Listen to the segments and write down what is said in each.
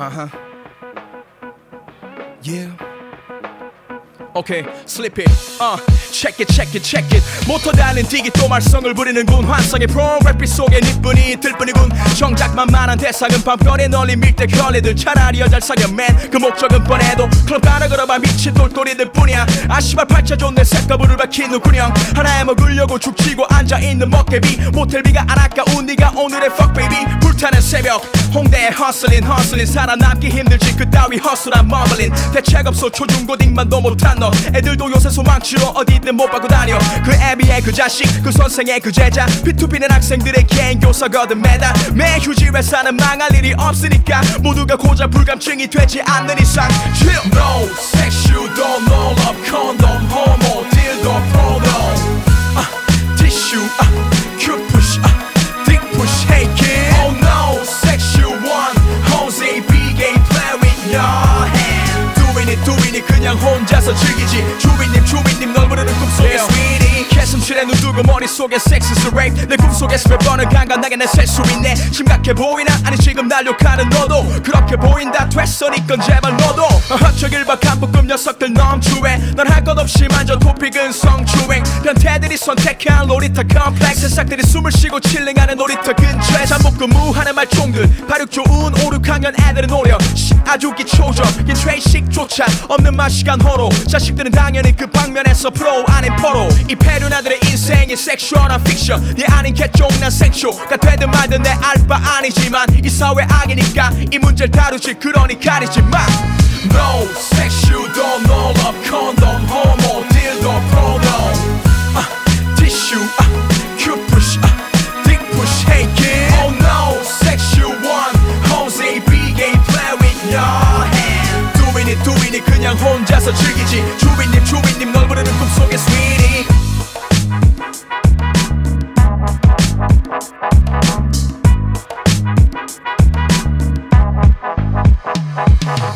Uh huh. Yeah. 오케이 슬리피 어 it check it. 모터 달린 디기 또 말썽을 부리는군. 환상의 프로그래피 속에 니뿐이 들뿐이군. 정작 만만한 대상은 밤거리에 널린 밀대 걸리들. 차라리 여잘 사겨 맨그 목적은 뻔해도 클럽 가나 걸어봐. 미친 똘똘이들 뿐이야. 아씨발 팔자 좋네 색더블을 박힌 누구냥. 하나에 먹으려고 죽치고 앉아있는 먹개비. 모텔비가 안 아까운 네가 오늘의 fuck baby 불타는 새벽. 홍대에 허슬린 허슬린 살아남기 힘들지. 그 따위 허슬한 머블린 대책 없어. 초중고딩만 도 못한 너 애들도 요새 소망치로 어디든 못 받고 다녀 그 애비의 그 자식 그 선생의 그 제자 P2P는 학생들의 개인 교사거든 매달 매 휴지 회사는 망할 일이 없으니까 모두가 고자 불감증이 되지 않는 이상 Chill No sex you don't know love condom homo dildo prono uh, tissue uh, cute push uh, dick push hey kid Oh no sex you want Jose B gay play with your hand doing it doing it 그냥 혼자 서 즐기지. 주인님 주인님 널 부르는 꿈속에 sweetie 개슴실에 눈 두고 머릿속에 sex is a rape. 내 꿈속에서 몇 번을 간간하게 내셀수 있네. 심각해 보이나? 아니 지금 날 욕하는 너도. 그렇게 보인다. 됐어 니건 제발 너도. 헛척일박한 볶음 녀석들 넘추해. 넌할것 없이 만져 토픽은 성추행. 변태들이 선택한 놀이터 컴플렉스 새싹들이 숨을 쉬고 칠링하는 놀이터 잠복 근무하는 말총들. 발육 좋은 5, 6학년 애들은 노려 씨, 아주 기초적인 트레이식조차 없는 맛시간 호로. 자식들은 당연히 그 방면에서 프로 아닌 포로. 이 페류나들의 인생이 섹슈얼한 픽션 네 아닌 개종 난 생쇼가 되든 말든 내 알바 아니지만 이 사회 악이니까 이 문제를 다루지. 그러니 가리지 마. No sex you don't know love condom 즐기지 주인님 주인님 널 부르는 꿈속의 sweetie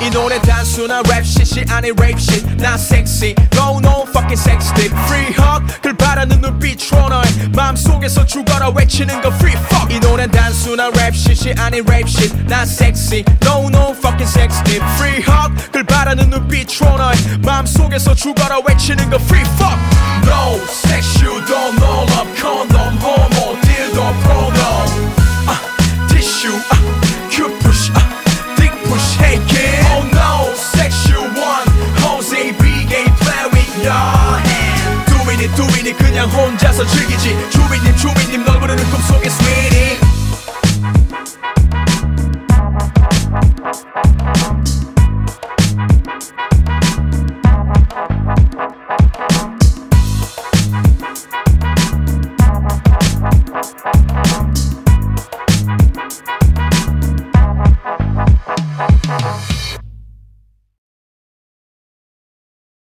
이 노래 단순한 랩shit이 아닌 rapeshit 나 sexy no no fucking sex tip free hug 글 바라는 눈빛 속에서 죽어라 외치는 거 free fuck 이 노래 단순한 랩shit이 아닌 rapeshit 나 sexy no no fucking sex tip free hug 글 바라는 눈빛 tro너의 마음속에서 죽어라 외치는 거 free fuck no sex you don't know love condom homo dildo prono uh, tissue uh, cute push uh, dick push hey kid Oh no sex you want Jose B gay play with your hand doing it doing it 그냥 혼자 서 즐기지. 주인님 주인